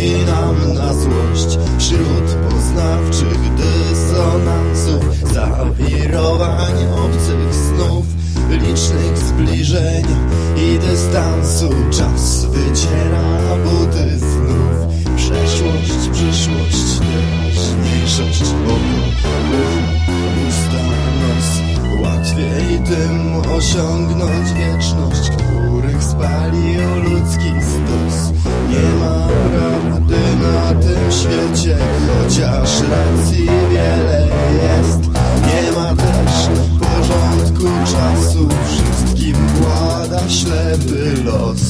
wspinam na złość Wśród poznawczych dysonansów Zawirowań obcych snów Licznych zbliżeń i dystansu. Czas wyciera buty znów. Przeszłość, przyszłość, teraźniejszość Oko, usta, nos. Łatwiej tym osiągnąć wieczność których spalił ludzki stos. Nie ma prawdy na tym świecie Chociaż racji wiele jest. Nie ma też porządku czasu Wszystkim włada ślepy los